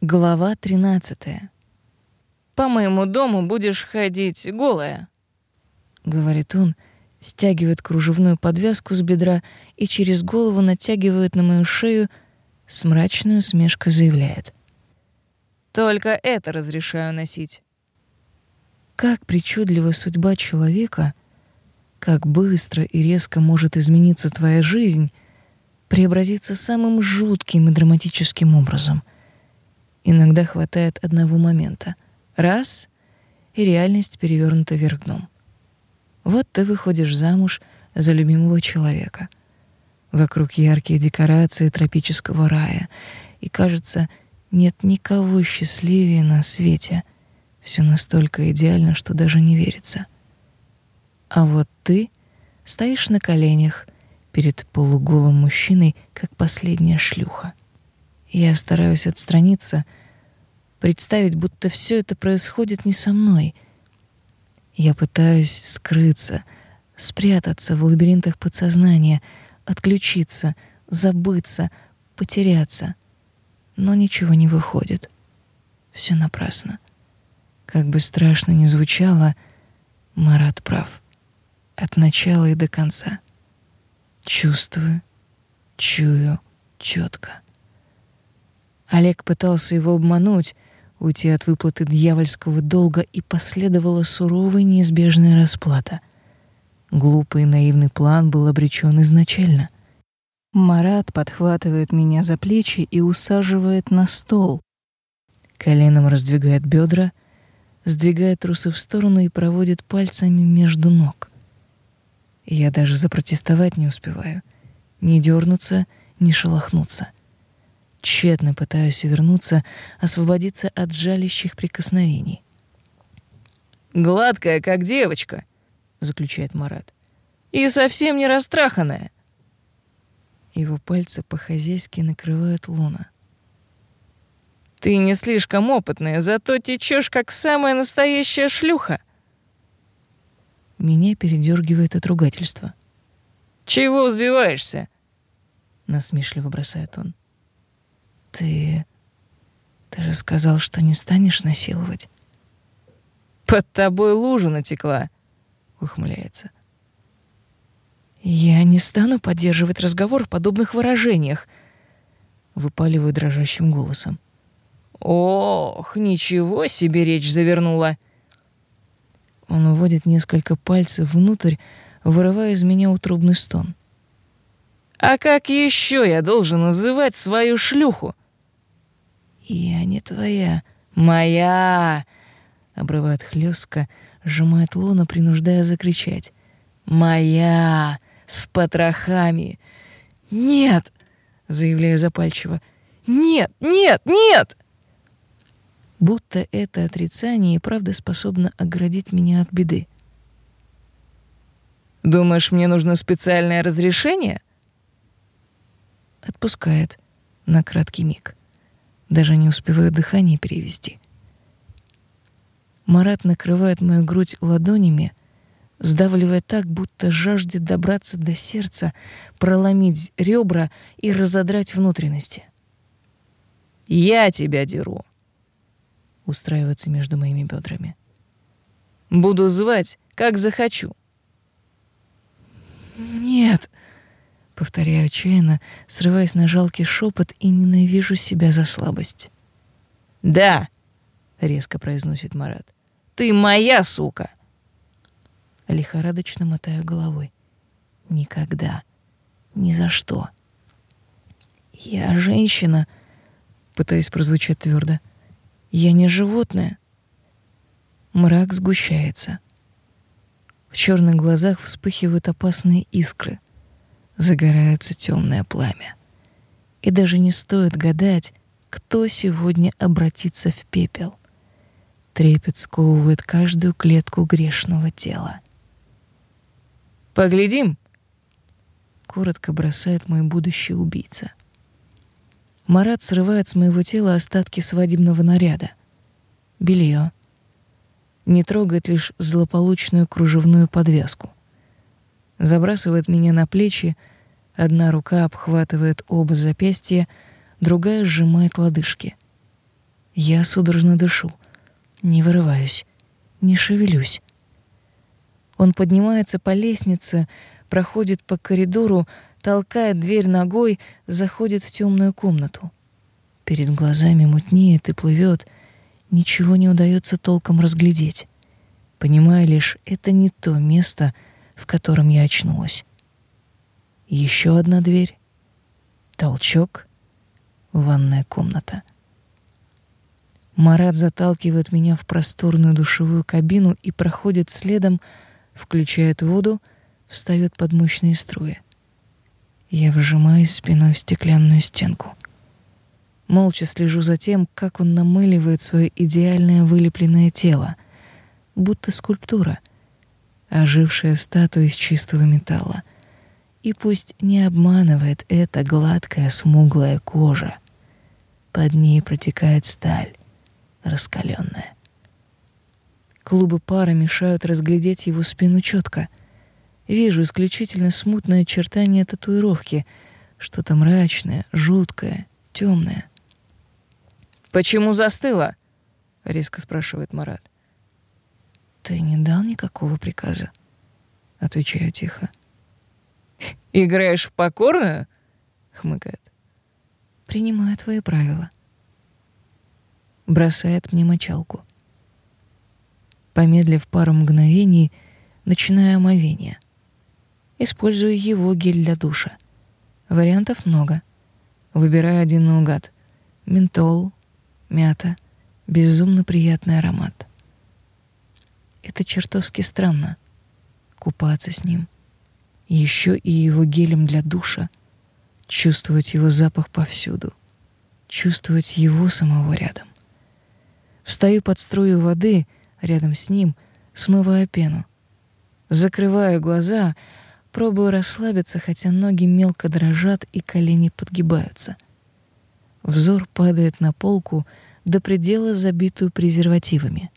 Глава 13. По моему дому будешь ходить голая, говорит он, стягивает кружевную подвязку с бедра и через голову натягивает на мою шею, с мрачной усмешкой заявляет: "Только это разрешаю носить". Как причудлива судьба человека, как быстро и резко может измениться твоя жизнь, преобразиться самым жутким и драматическим образом — Иногда хватает одного момента. Раз — и реальность перевернута вверх дном. Вот ты выходишь замуж за любимого человека. Вокруг яркие декорации тропического рая, и, кажется, нет никого счастливее на свете. Все настолько идеально, что даже не верится. А вот ты стоишь на коленях перед полуголым мужчиной, как последняя шлюха. Я стараюсь отстраниться, представить, будто все это происходит не со мной. Я пытаюсь скрыться, спрятаться в лабиринтах подсознания, отключиться, забыться, потеряться. Но ничего не выходит. Все напрасно. Как бы страшно ни звучало, Марат прав. От начала и до конца. Чувствую, чую четко. Олег пытался его обмануть, уйти от выплаты дьявольского долга, и последовала суровая неизбежная расплата. Глупый и наивный план был обречен изначально. Марат подхватывает меня за плечи и усаживает на стол. Коленом раздвигает бедра, сдвигает трусы в сторону и проводит пальцами между ног. Я даже запротестовать не успеваю. Не дернуться, не шелохнуться. Тщетно пытаюсь увернуться, освободиться от жалящих прикосновений. «Гладкая, как девочка», — заключает Марат. «И совсем не растраханная». Его пальцы по-хозяйски накрывают луна. «Ты не слишком опытная, зато течешь, как самая настоящая шлюха». Меня передергивает от ругательства. «Чего взвиваешься?» — насмешливо бросает он. Ты... Ты же сказал, что не станешь насиловать. Под тобой лужа натекла, ухмыляется. Я не стану поддерживать разговор в подобных выражениях, выпаливаю дрожащим голосом. Ох, ничего себе речь завернула. Он уводит несколько пальцев внутрь, вырывая из меня утробный стон. А как еще я должен называть свою шлюху? «Я не твоя, моя!» — обрывает хлестко, сжимает лона, принуждая закричать. «Моя! С потрохами!» «Нет!» — заявляю запальчиво. «Нет! Нет! Нет!» Будто это отрицание и правда способно оградить меня от беды. «Думаешь, мне нужно специальное разрешение?» Отпускает на краткий миг. Даже не успеваю дыхание перевести. Марат накрывает мою грудь ладонями, сдавливая так, будто жаждет добраться до сердца, проломить ребра и разодрать внутренности. «Я тебя деру», — устраивается между моими бедрами. «Буду звать, как захочу». «Нет», Повторяю отчаянно, срываясь на жалкий шепот и ненавижу себя за слабость. «Да!» — резко произносит Марат. «Ты моя сука!» Лихорадочно мотаю головой. «Никогда. Ни за что». «Я женщина», — пытаясь прозвучать твердо. «Я не животное». Мрак сгущается. В черных глазах вспыхивают опасные искры загорается темное пламя. И даже не стоит гадать, кто сегодня обратится в пепел. Трепет сковывает каждую клетку грешного тела. «Поглядим!» — коротко бросает мой будущий убийца. Марат срывает с моего тела остатки свадебного наряда. Белье. Не трогает лишь злополучную кружевную подвязку забрасывает меня на плечи, одна рука обхватывает оба запястья, другая сжимает лодыжки. Я судорожно дышу, не вырываюсь, не шевелюсь. Он поднимается по лестнице, проходит по коридору, толкает дверь ногой, заходит в темную комнату. Перед глазами мутнеет и плывет, ничего не удается толком разглядеть. Понимаю лишь, это не то место, в котором я очнулась. Еще одна дверь, толчок, ванная комната — Марат заталкивает меня в просторную душевую кабину и проходит следом, включает воду, встает под мощные струи. Я выжимаюсь спиной в стеклянную стенку. Молча слежу за тем, как он намыливает свое идеальное вылепленное тело, будто скульптура, ожившая статуя из чистого металла. И пусть не обманывает эта гладкая смуглая кожа. Под ней протекает сталь, раскаленная. Клубы пара мешают разглядеть его спину четко. Вижу исключительно смутное очертание татуировки, что-то мрачное, жуткое, темное. «Почему застыла?» — резко спрашивает Марат. «Ты не дал никакого приказа?» — отвечаю тихо. «Играешь в покорную?» — хмыкает. «Принимаю твои правила» бросает мне мочалку. Помедлив пару мгновений, начинаю омовение. Использую его гель для душа. Вариантов много. Выбираю один наугад. Ментол, мята, безумно приятный аромат. Это чертовски странно. Купаться с ним. Еще и его гелем для душа. Чувствовать его запах повсюду. Чувствовать его самого рядом. Встаю под струю воды рядом с ним, смывая пену. Закрываю глаза, пробую расслабиться, хотя ноги мелко дрожат и колени подгибаются. Взор падает на полку до предела, забитую презервативами.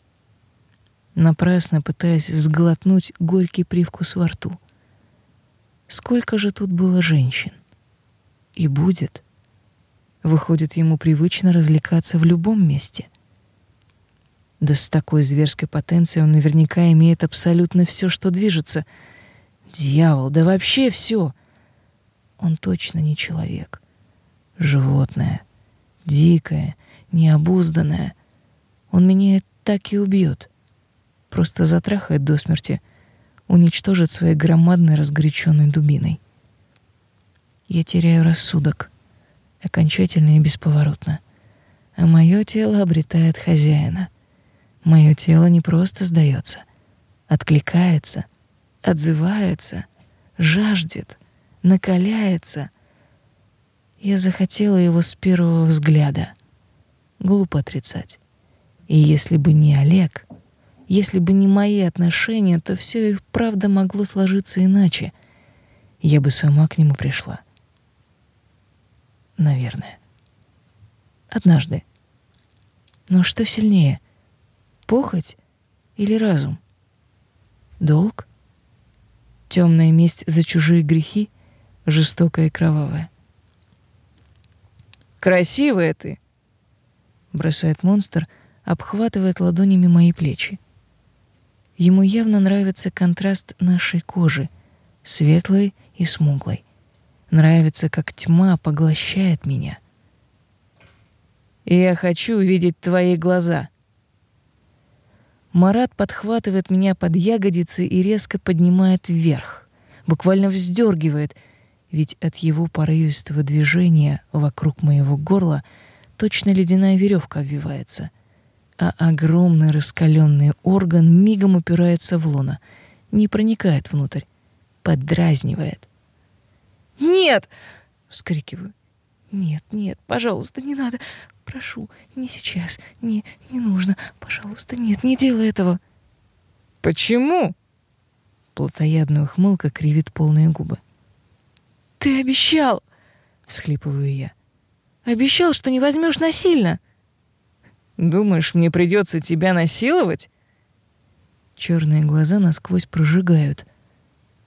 Напрасно пытаясь сглотнуть горький привкус во рту. Сколько же тут было женщин? И будет. Выходит, ему привычно развлекаться в любом месте. Да с такой зверской потенцией он наверняка имеет абсолютно все, что движется. Дьявол, да вообще все. Он точно не человек. Животное. Дикое, необузданное. Он меня так и убьет. Просто затрахает до смерти, уничтожит своей громадной разгоряченной дубиной. Я теряю рассудок. Окончательно и бесповоротно. А мое тело обретает хозяина — Мое тело не просто сдается, откликается, отзывается, жаждет, накаляется. Я захотела его с первого взгляда. Глупо отрицать. И если бы не Олег, если бы не мои отношения, то все и правда могло сложиться иначе. Я бы сама к нему пришла. Наверное. Однажды. Но что сильнее — Похоть или разум? Долг? Темная месть за чужие грехи, жестокая и кровавая. «Красивая ты!» — бросает монстр, обхватывает ладонями мои плечи. Ему явно нравится контраст нашей кожи, светлой и смуглой. Нравится, как тьма поглощает меня. «Я хочу увидеть твои глаза», Марат подхватывает меня под ягодицы и резко поднимает вверх, буквально вздергивает, ведь от его порывистого движения вокруг моего горла точно ледяная веревка обвивается, а огромный раскаленный орган мигом упирается в лона, не проникает внутрь, поддразнивает. «Нет!» — вскрикиваю. «Нет, нет, пожалуйста, не надо. Прошу, не сейчас. Не, не нужно. Пожалуйста, нет, не делай этого». «Почему?» Плотоядная ухмылка кривит полные губы. «Ты обещал!» — всхлипываю я. «Обещал, что не возьмешь насильно!» «Думаешь, мне придется тебя насиловать?» Черные глаза насквозь прожигают,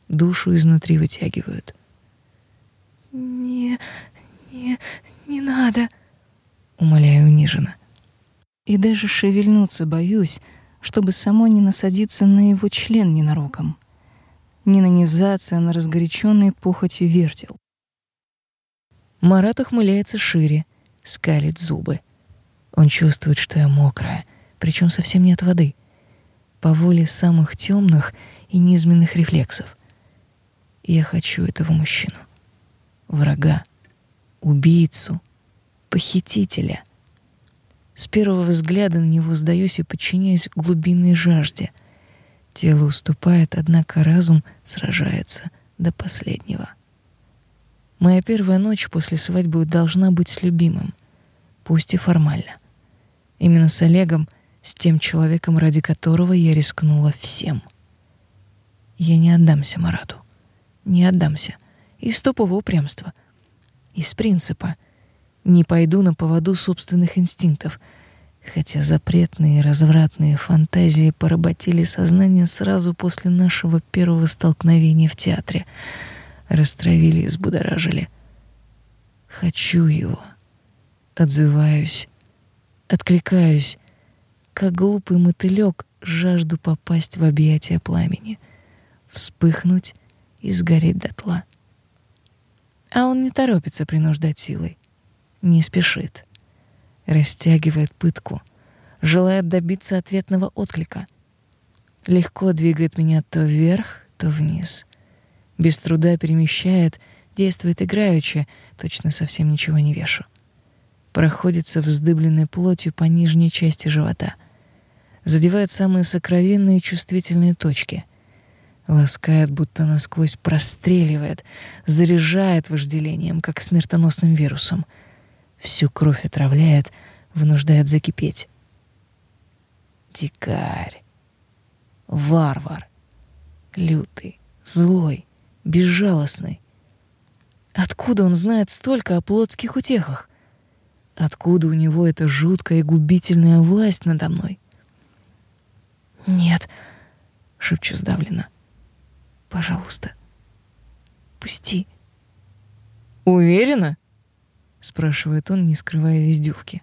душу изнутри вытягивают. «Не, не, не надо!» — умоляю униженно. И даже шевельнуться боюсь, чтобы самой не насадиться на его член ненароком, не нанизаться на разгоряченный похотью вертел. Марат ухмыляется шире, скалит зубы. Он чувствует, что я мокрая, причем совсем нет воды, по воле самых темных и низменных рефлексов. Я хочу этого мужчину, врага, убийцу, похитителя. С первого взгляда на него сдаюсь и подчиняюсь глубинной жажде. Тело уступает, однако разум сражается до последнего. Моя первая ночь после свадьбы должна быть с любимым, пусть и формально. Именно с Олегом, с тем человеком, ради которого я рискнула всем. Я не отдамся Марату. Не отдамся. Из тупого упрямства. Из принципа. Не пойду на поводу собственных инстинктов. Хотя запретные и развратные фантазии поработили сознание сразу после нашего первого столкновения в театре. Растравили и взбудоражили. Хочу его. Отзываюсь Откликаюсь, как глупый мотылек, жажду попасть в объятия пламени, вспыхнуть и сгореть дотла. А он не торопится принуждать силой, не спешит, растягивает пытку, желает добиться ответного отклика. Легко двигает меня то вверх, то вниз. Без труда перемещает, действует играючи, точно совсем ничего не вешу проходится вздыбленной плотью по нижней части живота, задевает самые сокровенные чувствительные точки, ласкает, будто насквозь простреливает, заряжает вожделением, как смертоносным вирусом, всю кровь отравляет, вынуждает закипеть. Дикарь, варвар, лютый, злой, безжалостный. Откуда он знает столько о плотских утехах? Откуда у него эта жуткая и губительная власть надо мной? «Нет», — шепчу сдавленно. «Пожалуйста, пусти». «Уверена?» — спрашивает он, не скрывая издевки.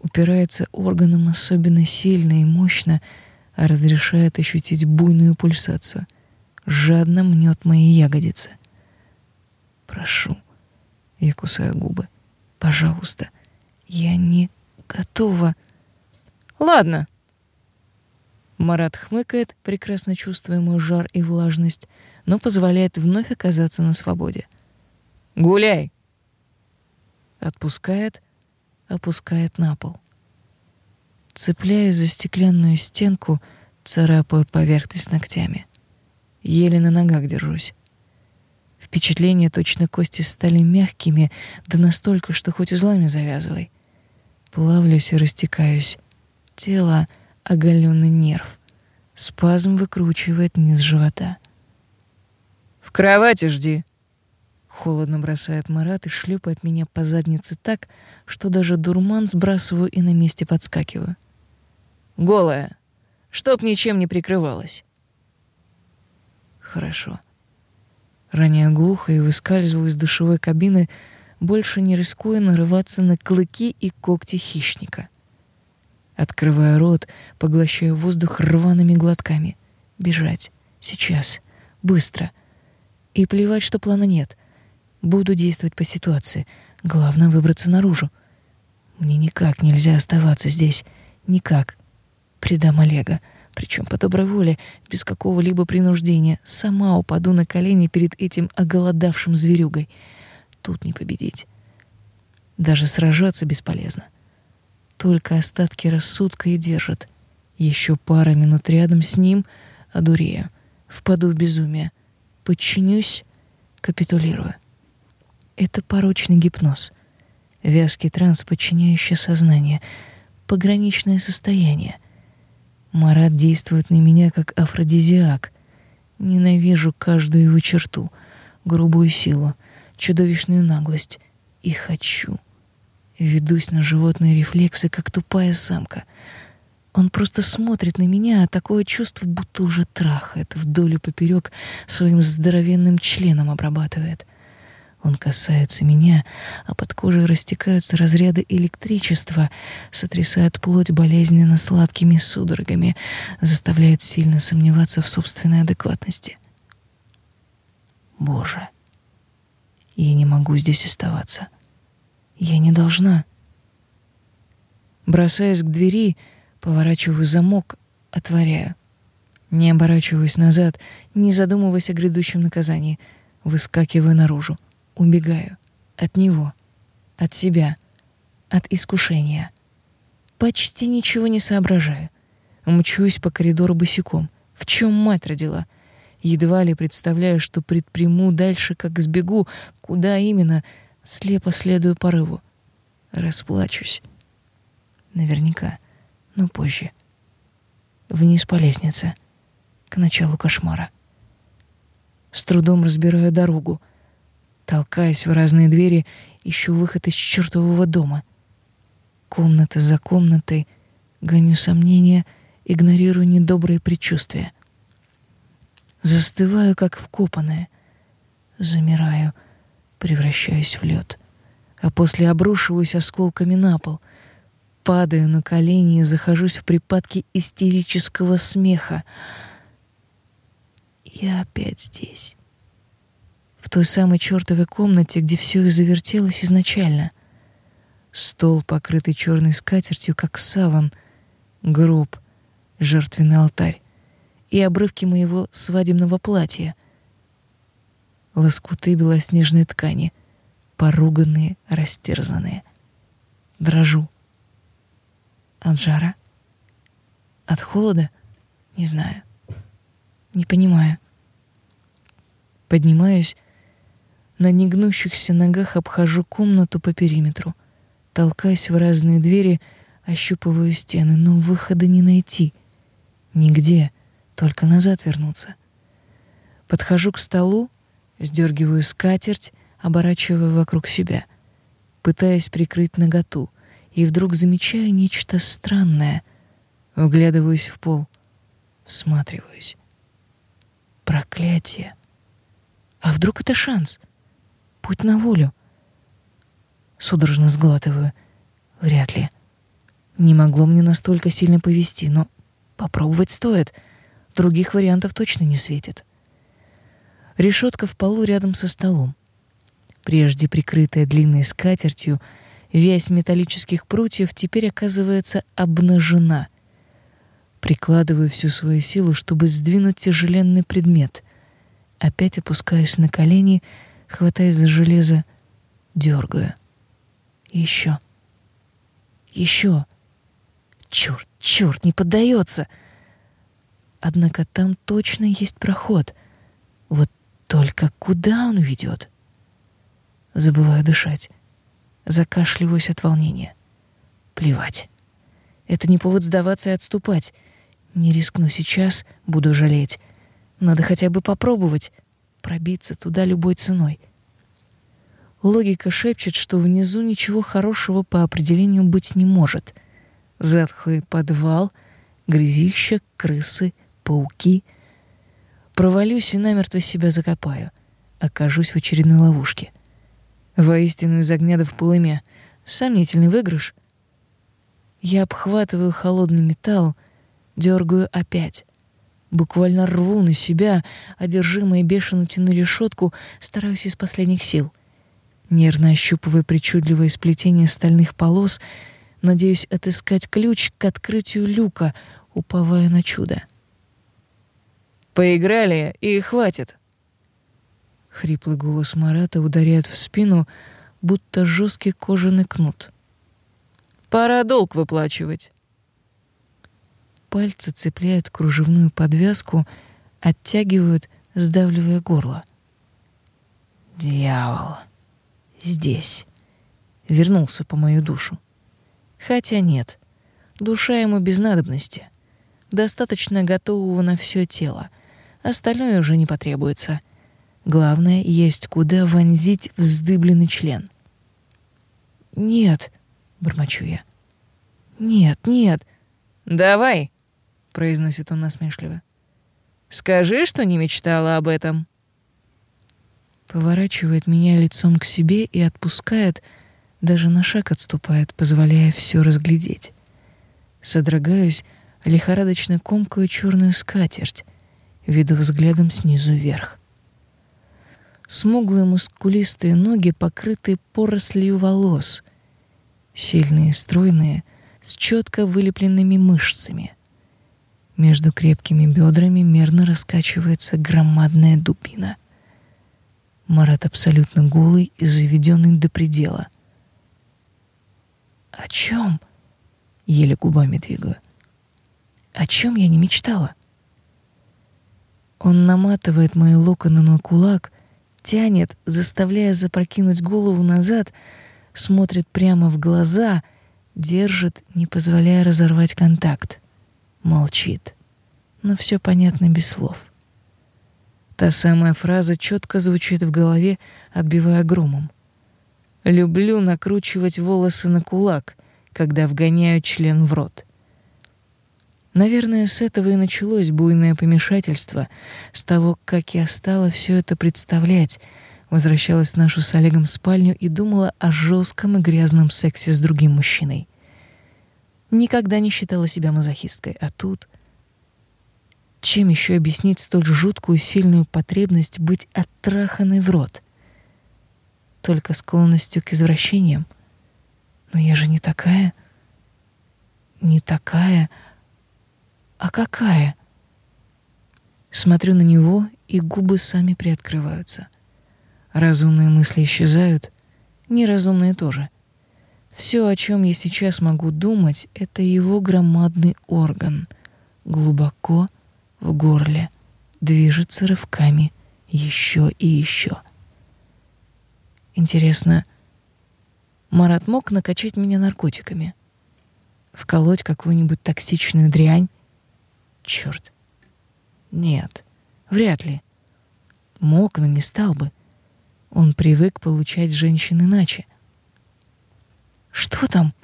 Упирается органом особенно сильно и мощно, а разрешает ощутить буйную пульсацию. Жадно мнет мои ягодицы. «Прошу». Я кусаю губы. Пожалуйста, я не готова. Ладно. Марат хмыкает, прекрасно чувствуя мой жар и влажность, но позволяет вновь оказаться на свободе. Гуляй. Отпускает, опускает на пол. Цепляясь за стеклянную стенку, царапаю поверхность ногтями. Еле на ногах держусь. Впечатления точно кости стали мягкими, да настолько, что хоть узлами завязывай. Плавлюсь и растекаюсь. Тело — оголенный нерв. Спазм выкручивает низ живота. «В кровати жди!» Холодно бросает Марат и шлепает меня по заднице так, что даже дурман сбрасываю и на месте подскакиваю. «Голая, чтоб ничем не прикрывалась!» «Хорошо». Роняю глухо и выскальзываю из душевой кабины, больше не рискуя нарываться на клыки и когти хищника. Открывая рот, поглощаю воздух рваными глотками. Бежать. Сейчас. Быстро. И плевать, что плана нет. Буду действовать по ситуации. Главное — выбраться наружу. Мне никак нельзя оставаться здесь. Никак. Предам Олега причем по доброй воле, без какого-либо принуждения, сама упаду на колени перед этим оголодавшим зверюгой. Тут не победить. Даже сражаться бесполезно. Только остатки рассудка и держат. Еще пара минут рядом с ним, одурею, впаду в безумие, подчинюсь, капитулирую. Это порочный гипноз, вязкий транс, подчиняющий сознание, пограничное состояние — Марат действует на меня как афродизиак. Ненавижу каждую его черту, грубую силу, чудовищную наглость. И хочу. Ведусь на животные рефлексы, как тупая самка. Он просто смотрит на меня, а такое чувство, будто уже трахает, вдоль и поперек своим здоровенным членом обрабатывает. Он касается меня, а под кожей растекаются разряды электричества, сотрясают плоть болезненно сладкими судорогами, заставляет сильно сомневаться в собственной адекватности. Боже, я не могу здесь оставаться. Я не должна. Бросаясь к двери, поворачиваю замок, отворяю. Не оборачиваясь назад, не задумываясь о грядущем наказании, выскакиваю наружу. Убегаю. От него. От себя. От искушения. Почти ничего не соображаю. Мчусь по коридору босиком. В чем мать родила? Едва ли представляю, что предприму дальше, как сбегу, куда именно, слепо следую порыву. Расплачусь. Наверняка, но позже. Вниз по лестнице, к началу кошмара. С трудом разбираю дорогу. Толкаясь в разные двери, ищу выход из чертового дома. Комната за комнатой, гоню сомнения, игнорирую недобрые предчувствия. Застываю, как вкопанная. Замираю, превращаюсь в лед, а после обрушиваюсь осколками на пол. Падаю на колени и захожусь в припадке истерического смеха. Я опять здесь в той самой чертовой комнате, где все и завертелось изначально. Стол, покрытый черной скатертью, как саван, гроб, жертвенный алтарь и обрывки моего свадебного платья. Лоскуты белоснежной ткани, поруганные, растерзанные. Дрожу. От жара? От холода? Не знаю. Не понимаю. Поднимаюсь на негнущихся ногах обхожу комнату по периметру. Толкаясь в разные двери, ощупываю стены, но выхода не найти. Нигде, только назад вернуться. Подхожу к столу, сдергиваю скатерть, оборачивая вокруг себя, пытаясь прикрыть наготу, и вдруг замечаю нечто странное. Вглядываюсь в пол, всматриваюсь. Проклятие! А вдруг это шанс — Путь на волю. Судорожно сглатываю. Вряд ли. Не могло мне настолько сильно повести, но попробовать стоит. Других вариантов точно не светит. Решетка в полу рядом со столом. Прежде прикрытая длинной скатертью, вязь металлических прутьев теперь оказывается обнажена. Прикладываю всю свою силу, чтобы сдвинуть тяжеленный предмет. Опять опускаюсь на колени — хватаясь за железо, дергаю. Еще. Еще. Черт, черт, не поддается. Однако там точно есть проход. Вот только куда он ведет? Забываю дышать. Закашливаюсь от волнения. Плевать. Это не повод сдаваться и отступать. Не рискну сейчас, буду жалеть. Надо хотя бы попробовать пробиться туда любой ценой. Логика шепчет, что внизу ничего хорошего по определению быть не может. Затхлый подвал, грязища, крысы, пауки. Провалюсь и намертво себя закопаю. Окажусь в очередной ловушке. Воистину из огня до в полыме. Сомнительный выигрыш. Я обхватываю холодный металл, дергаю опять. Буквально рву на себя, одержимая бешено тяну решетку, стараюсь из последних сил. Нервно ощупывая причудливое сплетение стальных полос, надеюсь отыскать ключ к открытию люка, уповая на чудо. «Поиграли, и хватит!» Хриплый голос Марата ударяет в спину, будто жесткий кожаный кнут. «Пора долг выплачивать!» Пальцы цепляют кружевную подвязку, оттягивают, сдавливая горло. Дьявол. Здесь. Вернулся по мою душу. Хотя нет. Душа ему без надобности. Достаточно готового на все тело. Остальное уже не потребуется. Главное, есть куда вонзить вздыбленный член. «Нет», — бормочу я. «Нет, нет». «Давай», — произносит он насмешливо. «Скажи, что не мечтала об этом». поворачивает меня лицом к себе и отпускает, даже на шаг отступает, позволяя все разглядеть. Содрогаюсь, лихорадочно комкаю черную скатерть, веду взглядом снизу вверх. Смуглые мускулистые ноги покрыты порослью волос, сильные, стройные, с четко вылепленными мышцами. Между крепкими бедрами мерно раскачивается громадная дубина. Марат абсолютно голый и заведенный до предела. О чем? Еле губами двигаю. О чем я не мечтала? Он наматывает мои локоны на кулак, тянет, заставляя запрокинуть голову назад, смотрит прямо в глаза, держит, не позволяя разорвать контакт. Молчит. Но все понятно без слов. Та самая фраза четко звучит в голове, отбивая громом. «Люблю накручивать волосы на кулак, когда вгоняю член в рот». Наверное, с этого и началось буйное помешательство, с того, как я стала все это представлять, возвращалась в нашу с Олегом спальню и думала о жестком и грязном сексе с другим мужчиной. Никогда не считала себя мазохисткой, а тут чем еще объяснить столь жуткую сильную потребность быть оттраханной в рот? Только склонностью к извращениям. Но я же не такая. Не такая. А какая? Смотрю на него, и губы сами приоткрываются. Разумные мысли исчезают, неразумные тоже. Все, о чем я сейчас могу думать, это его громадный орган, глубоко в горле, движется рывками еще и еще. Интересно, Марат мог накачать меня наркотиками? Вколоть какую-нибудь токсичную дрянь? Черт. Нет, вряд ли. Мог, но не стал бы. Он привык получать женщин иначе. Что там?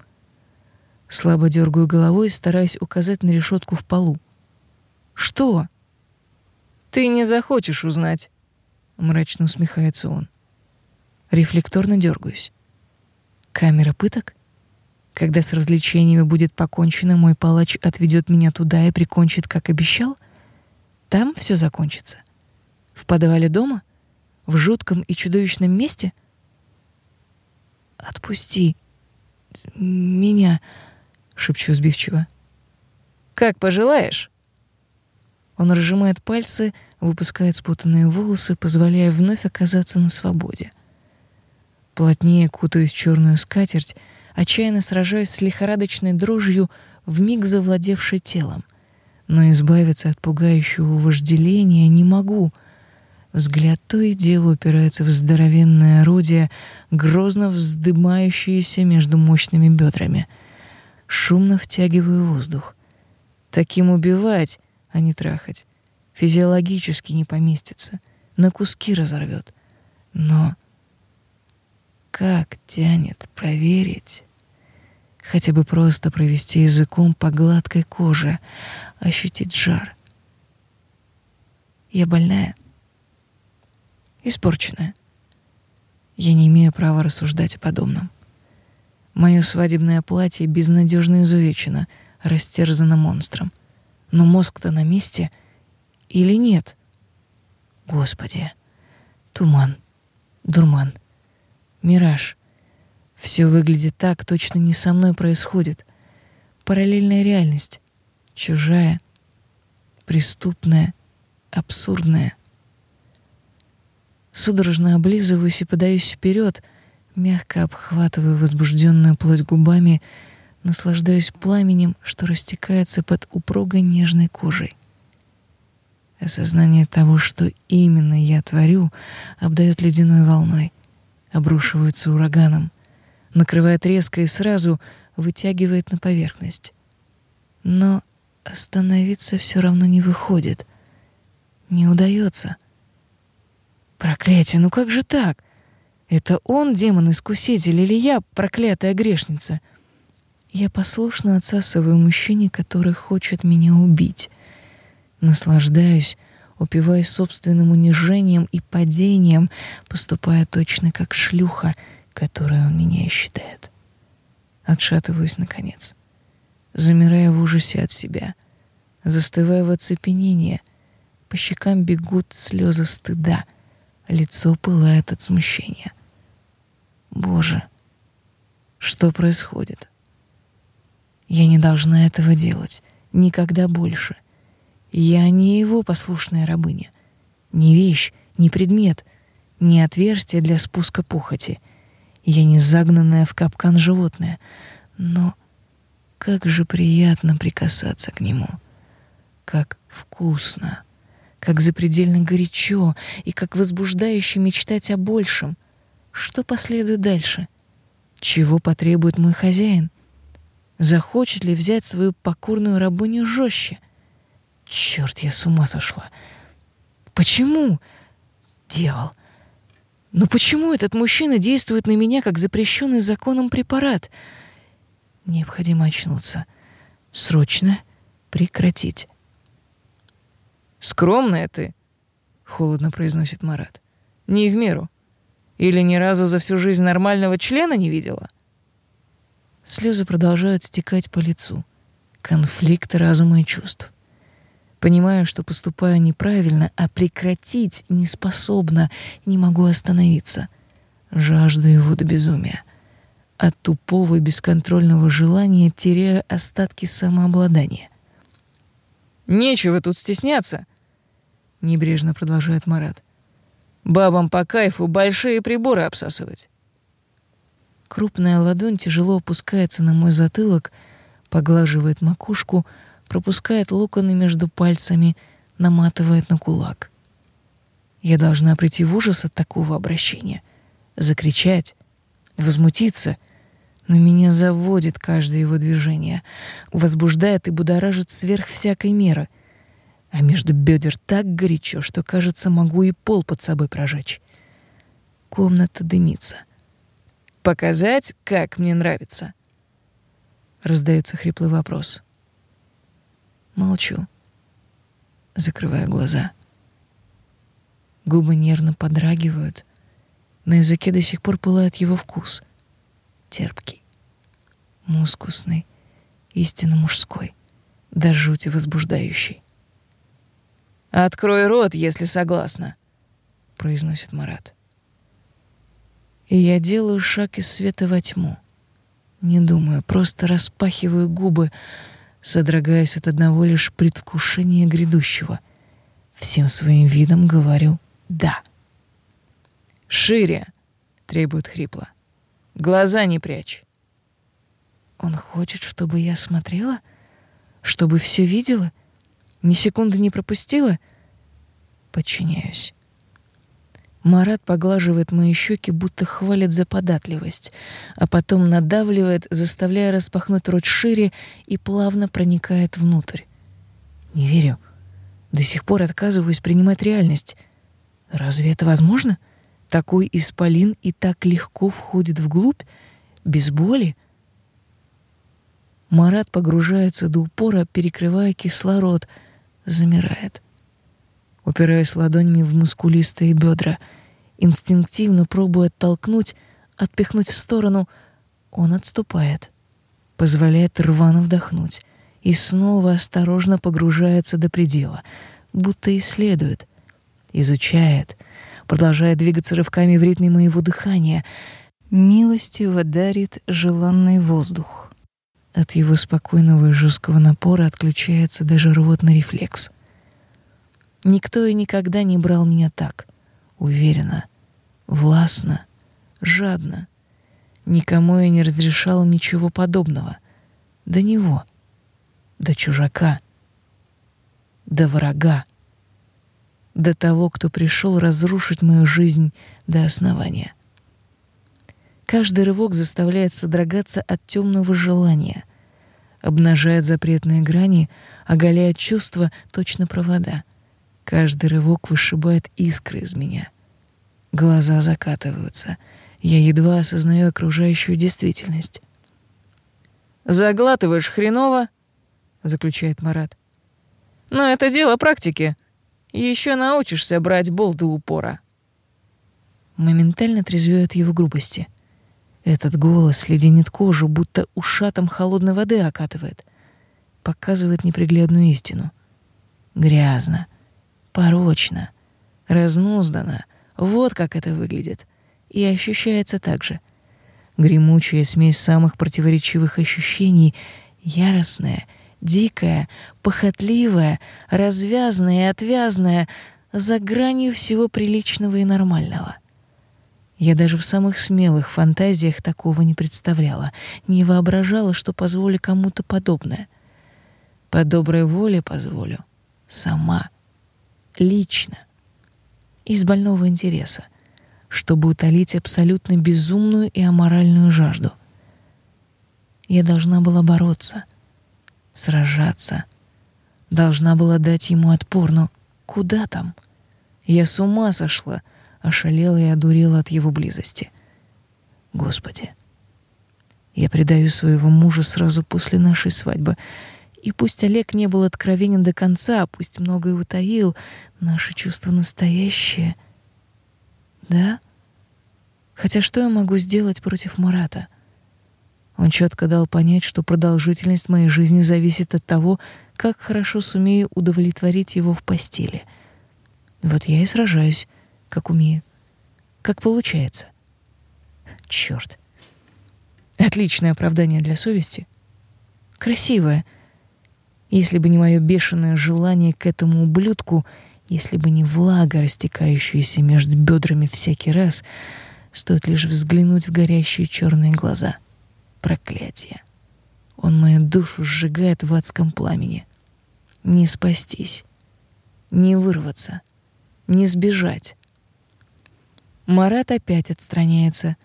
Слабо дергаю головой, стараясь указать на решетку в полу. Что? Ты не захочешь узнать, мрачно усмехается он. Рефлекторно дергаюсь. Камера пыток? Когда с развлечениями будет покончено, мой палач отведет меня туда и прикончит, как обещал? Там все закончится. В подвале дома? В жутком и чудовищном месте? Отпусти меня, шепчу сбивчиво. Как пожелаешь. Он разжимает пальцы, выпускает спутанные волосы, позволяя вновь оказаться на свободе. Плотнее кутаюсь в черную скатерть, отчаянно сражаюсь с лихорадочной дрожью, вмиг завладевшей телом. Но избавиться от пугающего вожделения не могу. Взгляд то и дело упирается в здоровенное орудие, грозно вздымающееся между мощными бедрами. Шумно втягиваю воздух. Таким убивать а не трахать. Физиологически не поместится, на куски разорвет. Но как тянет проверить? Хотя бы просто провести языком по гладкой коже, ощутить жар. Я больная, испорченная. Я не имею права рассуждать о подобном. Мое свадебное платье безнадежно изувечено, растерзано монстром — но мозг-то на месте или нет? Господи, туман, дурман, мираж. Все выглядит так, точно не со мной происходит. Параллельная реальность, чужая, преступная, абсурдная. Судорожно облизываюсь и подаюсь вперед, мягко обхватываю возбужденную плоть губами, наслаждаюсь пламенем, что растекается под упругой нежной кожей. Осознание того, что именно я творю, обдает ледяной волной, обрушивается ураганом, накрывает резко и сразу вытягивает на поверхность. Но остановиться все равно не выходит. Не удается. Проклятие, ну как же так? Это он демон-искуситель или я, проклятая грешница — я послушно отсасываю мужчине, который хочет меня убить. Наслаждаюсь, упиваясь собственным унижением и падением, поступая точно как шлюха, которую он меня считает. Отшатываюсь, наконец, замирая в ужасе от себя, застывая в оцепенении. По щекам бегут слезы стыда, лицо пылает от смущения. Боже, что происходит? Я не должна этого делать. Никогда больше. Я не его послушная рабыня. Не вещь, не предмет, не отверстие для спуска похоти. Я не загнанное в капкан животное. Но как же приятно прикасаться к нему. Как вкусно. Как запредельно горячо и как возбуждающе мечтать о большем. Что последует дальше? Чего потребует мой хозяин? Захочет ли взять свою покорную рабыню жестче? Черт, я с ума сошла. Почему? Дьявол. Но почему этот мужчина действует на меня как запрещенный законом препарат? Необходимо очнуться. Срочно прекратить. Скромная ты, холодно произносит Марат. Не в меру. Или ни разу за всю жизнь нормального члена не видела? Слезы продолжают стекать по лицу. Конфликт разума и чувств. Понимаю, что поступаю неправильно, а прекратить не способна, не могу остановиться. Жажду его до безумия. От тупого и бесконтрольного желания теряю остатки самообладания. «Нечего тут стесняться», — небрежно продолжает Марат. «Бабам по кайфу большие приборы обсасывать». Крупная ладонь тяжело опускается на мой затылок, поглаживает макушку, пропускает локоны между пальцами, наматывает на кулак. Я должна прийти в ужас от такого обращения, закричать, возмутиться, но меня заводит каждое его движение, возбуждает и будоражит сверх всякой меры, а между бедер так горячо, что, кажется, могу и пол под собой прожечь. Комната дымится — Показать, как мне нравится. Раздается хриплый вопрос. Молчу, закрывая глаза. Губы нервно подрагивают. На языке до сих пор пылает его вкус. Терпкий, мускусный, истинно мужской, до жути возбуждающий. «Открой рот, если согласна», — произносит Марат и я делаю шаг из света во тьму. Не думаю, просто распахиваю губы, содрогаясь от одного лишь предвкушения грядущего. Всем своим видом говорю «да». «Шире!» — требует хрипло. «Глаза не прячь!» Он хочет, чтобы я смотрела? Чтобы все видела? Ни секунды не пропустила? Подчиняюсь. Марат поглаживает мои щеки, будто хвалит за податливость, а потом надавливает, заставляя распахнуть рот шире и плавно проникает внутрь. Не верю. До сих пор отказываюсь принимать реальность. Разве это возможно? Такой исполин и так легко входит вглубь, без боли. Марат погружается до упора, перекрывая кислород, замирает. Упираясь ладонями в мускулистые бедра — инстинктивно пробуя оттолкнуть, отпихнуть в сторону, он отступает, позволяет рвано вдохнуть и снова осторожно погружается до предела, будто исследует, изучает, продолжает двигаться рывками в ритме моего дыхания, милостиво дарит желанный воздух. От его спокойного и жесткого напора отключается даже рвотный рефлекс. Никто и никогда не брал меня так — уверенно, властно, жадно. Никому я не разрешала ничего подобного. До него, до чужака, до врага, до того, кто пришел разрушить мою жизнь до основания. Каждый рывок заставляет содрогаться от темного желания, обнажает запретные грани, оголяя чувства точно провода — Каждый рывок вышибает искры из меня. Глаза закатываются. Я едва осознаю окружающую действительность. «Заглатываешь хреново», — заключает Марат. «Но это дело практики. Еще научишься брать бол до упора. Моментально трезвеет его грубости. Этот голос леденит кожу, будто ушатом холодной воды окатывает. Показывает неприглядную истину. Грязно, порочно, разнуздано. Вот как это выглядит. И ощущается так же. Гремучая смесь самых противоречивых ощущений, яростная, дикая, похотливая, развязная и отвязная, за гранью всего приличного и нормального. Я даже в самых смелых фантазиях такого не представляла, не воображала, что позволю кому-то подобное. По доброй воле позволю. Сама. Лично. Из больного интереса, чтобы утолить абсолютно безумную и аморальную жажду. Я должна была бороться — сражаться. Должна была дать ему отпор, но куда там? Я с ума сошла, ошалела и одурела от его близости. Господи, я предаю своего мужа сразу после нашей свадьбы. И пусть Олег не был откровенен до конца, пусть многое утаил, наши чувства настоящие. Да? Хотя что я могу сделать против Марата? Он четко дал понять, что продолжительность моей жизни зависит от того, как хорошо сумею удовлетворить его в постели. Вот я и сражаюсь, как умею. Как получается. Черт. Отличное оправдание для совести. Красивое. Если бы не мое бешеное желание к этому ублюдку, если бы не влага, растекающаяся между бедрами всякий раз, стоит лишь взглянуть в горящие черные глаза — Проклятие. Он мою душу сжигает в адском пламени. Не спастись, не вырваться, не сбежать. Марат опять отстраняется,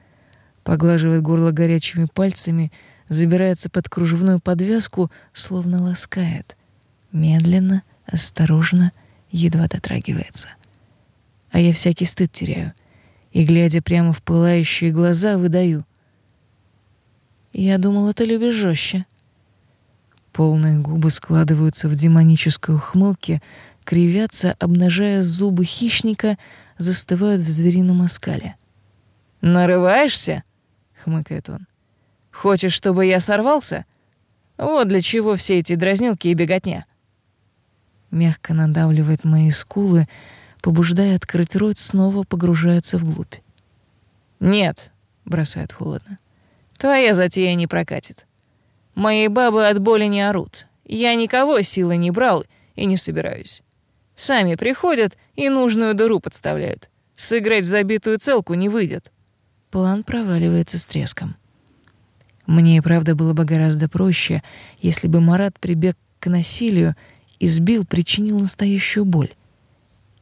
поглаживает горло горячими пальцами, забирается под кружевную подвязку, словно ласкает. Медленно, осторожно, едва дотрагивается. А я всякий стыд теряю и, глядя прямо в пылающие глаза, выдаю. Я думала, ты любишь жестче. Полные губы складываются в демонической ухмылке, кривятся, обнажая зубы хищника, застывают в зверином оскале. «Нарываешься?» — хмыкает он. «Хочешь, чтобы я сорвался? Вот для чего все эти дразнилки и беготня». Мягко надавливает мои скулы, побуждая открыть рот, снова погружается вглубь. «Нет», — бросает холодно. Твоя затея не прокатит. Мои бабы от боли не орут. Я никого силы не брал и не собираюсь. Сами приходят и нужную дыру подставляют. Сыграть в забитую целку не выйдет. План проваливается с треском. Мне и правда было бы гораздо проще, если бы Марат прибег к насилию, избил, причинил настоящую боль.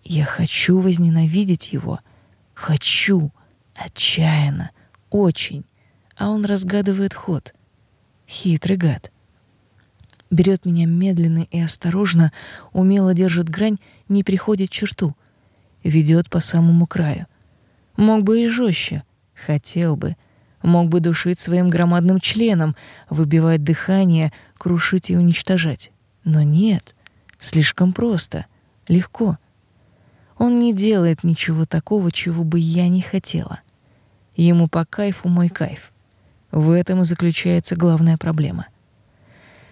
Я хочу возненавидеть его. Хочу. Отчаянно. Очень а он разгадывает ход. Хитрый гад. Берет меня медленно и осторожно, умело держит грань, не приходит черту. Ведет по самому краю. Мог бы и жестче, хотел бы. Мог бы душить своим громадным членом, выбивать дыхание, крушить и уничтожать. Но нет, слишком просто, легко. Он не делает ничего такого, чего бы я не хотела. Ему по кайфу мой кайф. В этом и заключается главная проблема.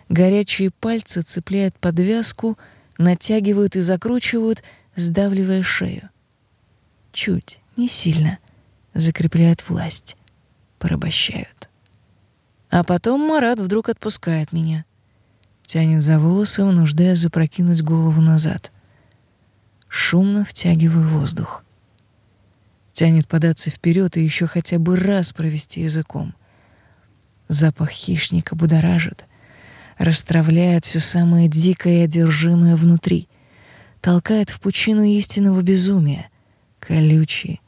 Горячие пальцы цепляют подвязку, натягивают и закручивают, сдавливая шею. Чуть, не сильно, закрепляют власть, порабощают. А потом Марат вдруг отпускает меня. Тянет за волосы, вынуждая запрокинуть голову назад. Шумно втягиваю воздух. Тянет податься вперед и еще хотя бы раз провести языком — Запах хищника будоражит, расстравляет все самое дикое и одержимое внутри, толкает в пучину истинного безумия, колючий,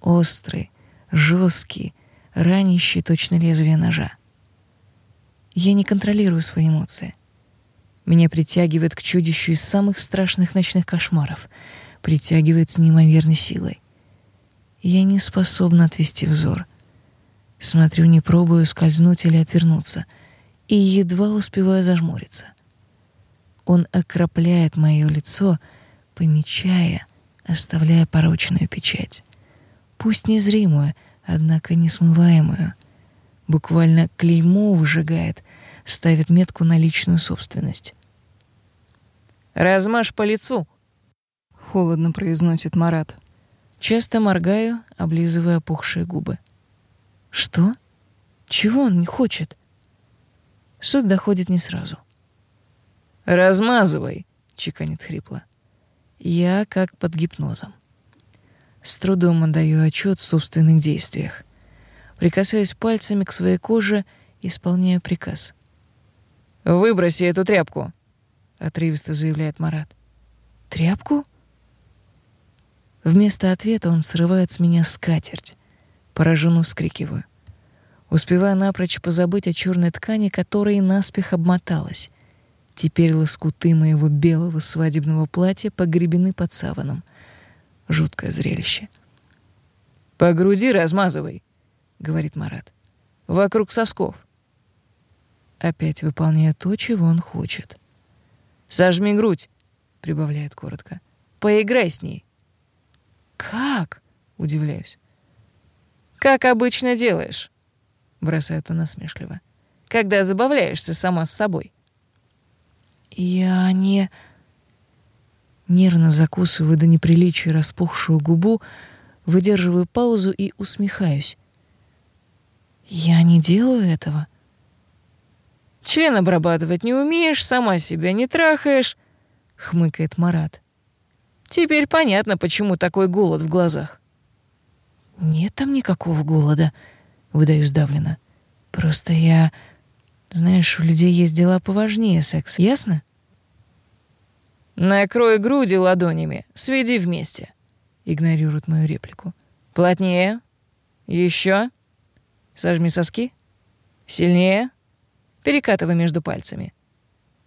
острый, жесткий, ранящий точно лезвие ножа. Я не контролирую свои эмоции. Меня притягивает к чудищу из самых страшных ночных кошмаров, притягивает с неимоверной силой. Я не способна отвести взор — Смотрю, не пробую скользнуть или отвернуться, и едва успеваю зажмуриться. Он окропляет мое лицо, помечая, оставляя порочную печать. Пусть незримую, однако несмываемую. Буквально клеймо выжигает, ставит метку на личную собственность. «Размажь по лицу», — холодно произносит Марат. Часто моргаю, облизывая опухшие губы. «Что? Чего он не хочет?» Суть доходит не сразу. «Размазывай», — чеканит хрипло. Я как под гипнозом. С трудом отдаю отчет в собственных действиях. Прикасаясь пальцами к своей коже, исполняю приказ. «Выброси эту тряпку», — отрывисто заявляет Марат. «Тряпку?» Вместо ответа он срывает с меня скатерть. Пораженно вскрикиваю. Успеваю напрочь позабыть о черной ткани, которой наспех обмоталась. Теперь лоскуты моего белого свадебного платья погребены под саваном — Жуткое зрелище. «По груди размазывай», — говорит Марат. «Вокруг сосков». Опять выполняя то, чего он хочет. «Сожми грудь», — прибавляет коротко. «Поиграй с ней». «Как?» — удивляюсь. «Как обычно делаешь», — бросает он насмешливо. «Когда забавляешься сама с собой». «Я не...» Нервно закусываю до неприличия распухшую губу, выдерживаю паузу и усмехаюсь. Я не делаю этого. Член обрабатывать не умеешь, сама себя не трахаешь, хмыкает Марат. Теперь понятно, почему такой голод в глазах. Нет там никакого голода, выдаю сдавленно. Просто я, знаешь, у людей есть дела поважнее секса, ясно? Накрой груди ладонями, сведи вместе. Игнорирует мою реплику. Плотнее. Еще. Сожми соски. Сильнее. Перекатывай между пальцами.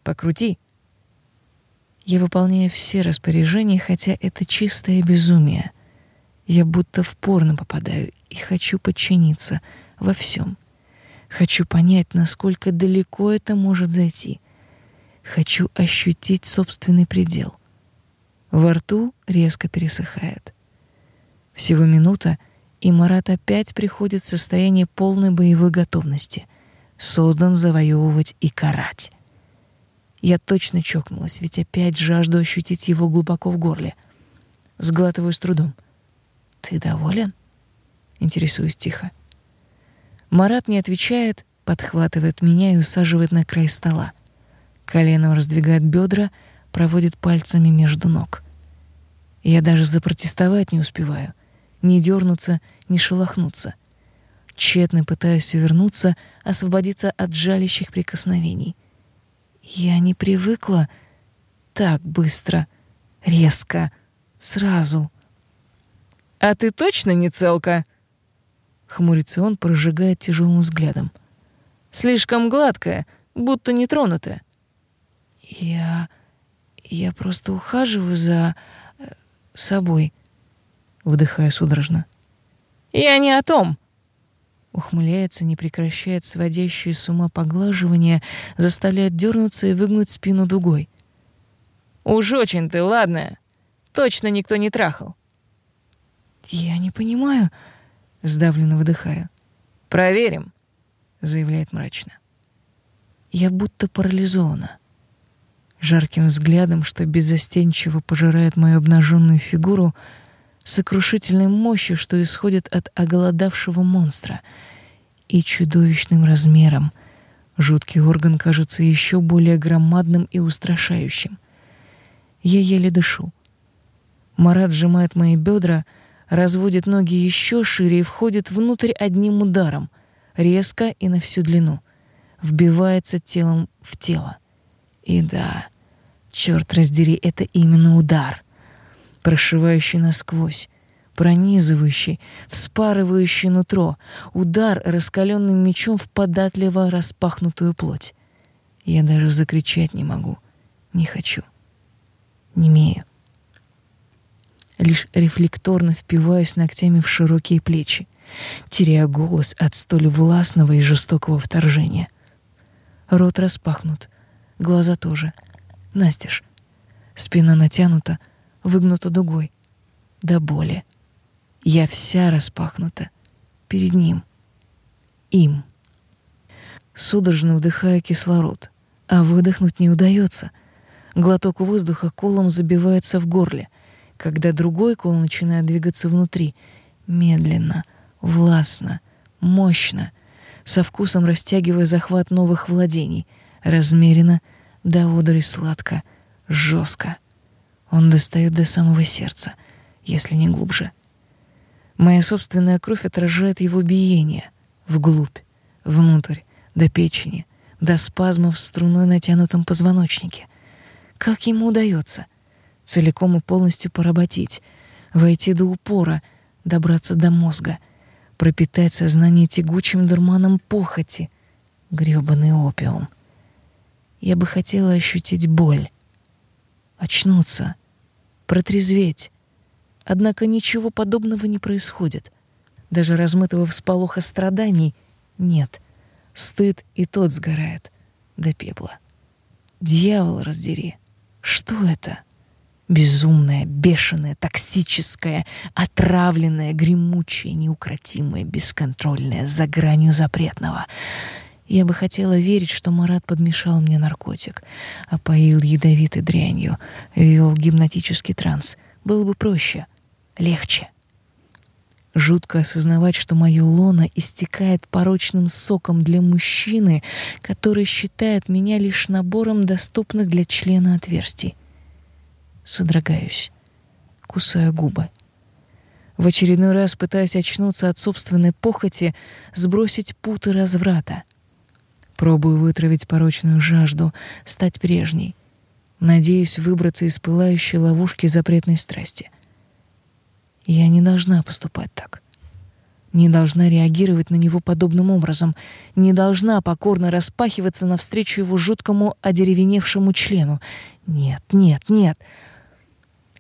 Покрути. Я выполняю все распоряжения, хотя это чистое безумие. Я будто в порно попадаю и хочу подчиниться во всем. Хочу понять, насколько далеко это может зайти — Хочу ощутить собственный предел. Во рту резко пересыхает. Всего минута, и Марат опять приходит в состояние полной боевой готовности. Создан завоевывать и карать. Я точно чокнулась, ведь опять жажду ощутить его глубоко в горле. Сглатываю с трудом. «Ты доволен?» Интересуюсь тихо. Марат не отвечает, подхватывает меня и усаживает на край стола. Коленом раздвигает бедра, проводит пальцами между ног. Я даже запротестовать не успеваю, не дернуться, не шелохнуться. Тщетно пытаюсь увернуться, освободиться от жалящих прикосновений. Я не привыкла так быстро, резко, сразу. «А ты точно не целка?» Хмурится он, прожигает тяжелым взглядом. «Слишком гладкая, будто не тронутая. Я... я просто ухаживаю за... Э, собой. Вдыхая судорожно. Я не о том. Ухмыляется, не прекращает сводящие с ума поглаживания, заставляет дернуться и выгнуть спину дугой. Уж очень ты, ладно. Точно никто не трахал. Я не понимаю, сдавленно выдыхая. Проверим, заявляет мрачно. Я будто парализована жарким взглядом, что беззастенчиво пожирает мою обнаженную фигуру, сокрушительной мощью, что исходит от оголодавшего монстра, и чудовищным размером. Жуткий орган кажется еще более громадным и устрашающим. Я еле дышу. Марат сжимает мои бедра, разводит ноги еще шире и входит внутрь одним ударом, резко и на всю длину, вбивается телом в тело. И да, черт раздери, это именно удар, прошивающий насквозь, пронизывающий, вспарывающий нутро, удар раскаленным мечом в податливо распахнутую плоть. Я даже закричать не могу, не хочу, не имею. Лишь рефлекторно впиваюсь ногтями в широкие плечи, теряя голос от столь властного и жестокого вторжения. Рот распахнут — глаза тоже. Настежь. Спина натянута, выгнута дугой. До боли. Я вся распахнута перед ним. Им. Судорожно вдыхаю кислород, а выдохнуть не удается. Глоток воздуха колом забивается в горле, когда другой кол начинает двигаться внутри, медленно, властно, мощно, со вкусом растягивая захват новых владений, размеренно, до одури сладко, жестко. Он достает до самого сердца, если не глубже. Моя собственная кровь отражает его биение вглубь, внутрь, до печени, до спазмов струной натянутом позвоночнике. Как ему удается целиком и полностью поработить, войти до упора, добраться до мозга, пропитать сознание тягучим дурманом похоти, грёбаный опиум. Я бы хотела ощутить боль, очнуться, протрезветь, Однако ничего подобного не происходит. Даже размытого всполоха страданий нет. Стыд и тот сгорает до пепла. Дьявол раздери. Что это? Безумное, бешеное, токсическое, отравленное, гремучее, неукротимое, бесконтрольное, за гранью запретного. Я бы хотела верить, что Марат подмешал мне наркотик, опоил ядовитой дрянью, ввел в гипнотический транс. Было бы проще — легче. Жутко осознавать, что мое лоно истекает порочным соком для мужчины, который считает меня лишь набором доступных для члена отверстий. Содрогаюсь, кусаю губы. В очередной раз пытаюсь очнуться от собственной похоти, сбросить путы разврата. Пробую вытравить порочную жажду, стать прежней. Надеюсь выбраться из пылающей ловушки запретной страсти. Я не должна поступать так. Не должна реагировать на него подобным образом, не должна покорно распахиваться навстречу его жуткому одеревеневшему члену. Нет, нет, нет.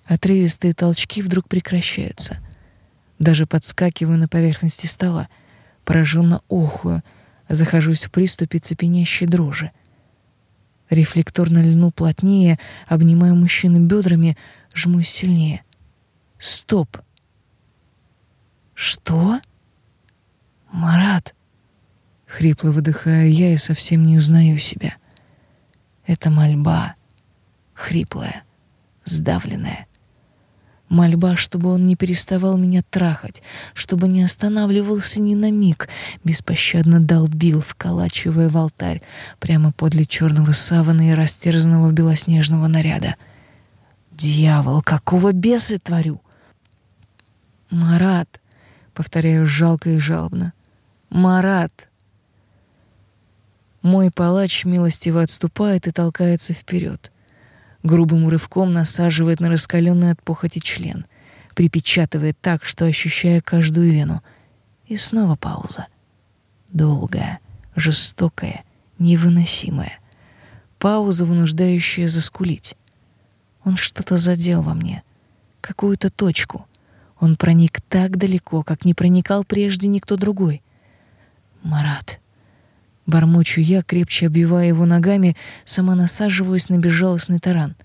Отрывистые толчки вдруг прекращаются. Даже подскакиваю на поверхности стола, пораженно охую, захожусь в приступе цепенящей дрожи. Рефлекторно льну плотнее, обнимаю мужчину бедрами, жмусь сильнее. Стоп! «Что?» «Марат!» Хрипло выдыхаю я и совсем не узнаю себя. Это мольба, хриплая, сдавленная. Мольба, чтобы он не переставал меня трахать, чтобы не останавливался ни на миг, беспощадно долбил, вколачивая в алтарь прямо подле черного савана и растерзанного белоснежного наряда. «Дьявол, какого беса творю?» «Марат!» Повторяю жалко и жалобно. «Марат!» Мой палач милостиво отступает и толкается вперед. Грубым рывком насаживает на раскаленный от похоти член. Припечатывает так, что ощущаю каждую вену. И снова пауза. Долгая, жестокая, невыносимая. Пауза, вынуждающая заскулить. Он что-то задел во мне. Какую-то точку — он проник так далеко, как не проникал прежде никто другой. «Марат!» Бормочу я, крепче обвивая его ногами, сама насаживаюсь на безжалостный таран.